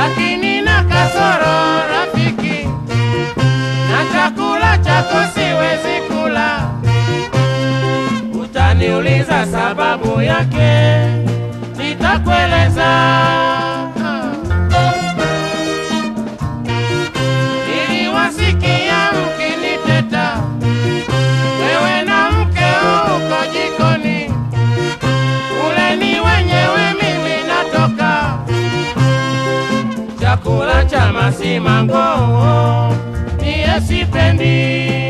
lakini na kasoro rafiki, na chakula chako siwezi kula. Utaniuliza sababu yake, nitakueleza. simango, oh, oh, oh. ni esipendi.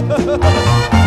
Ha ha ha!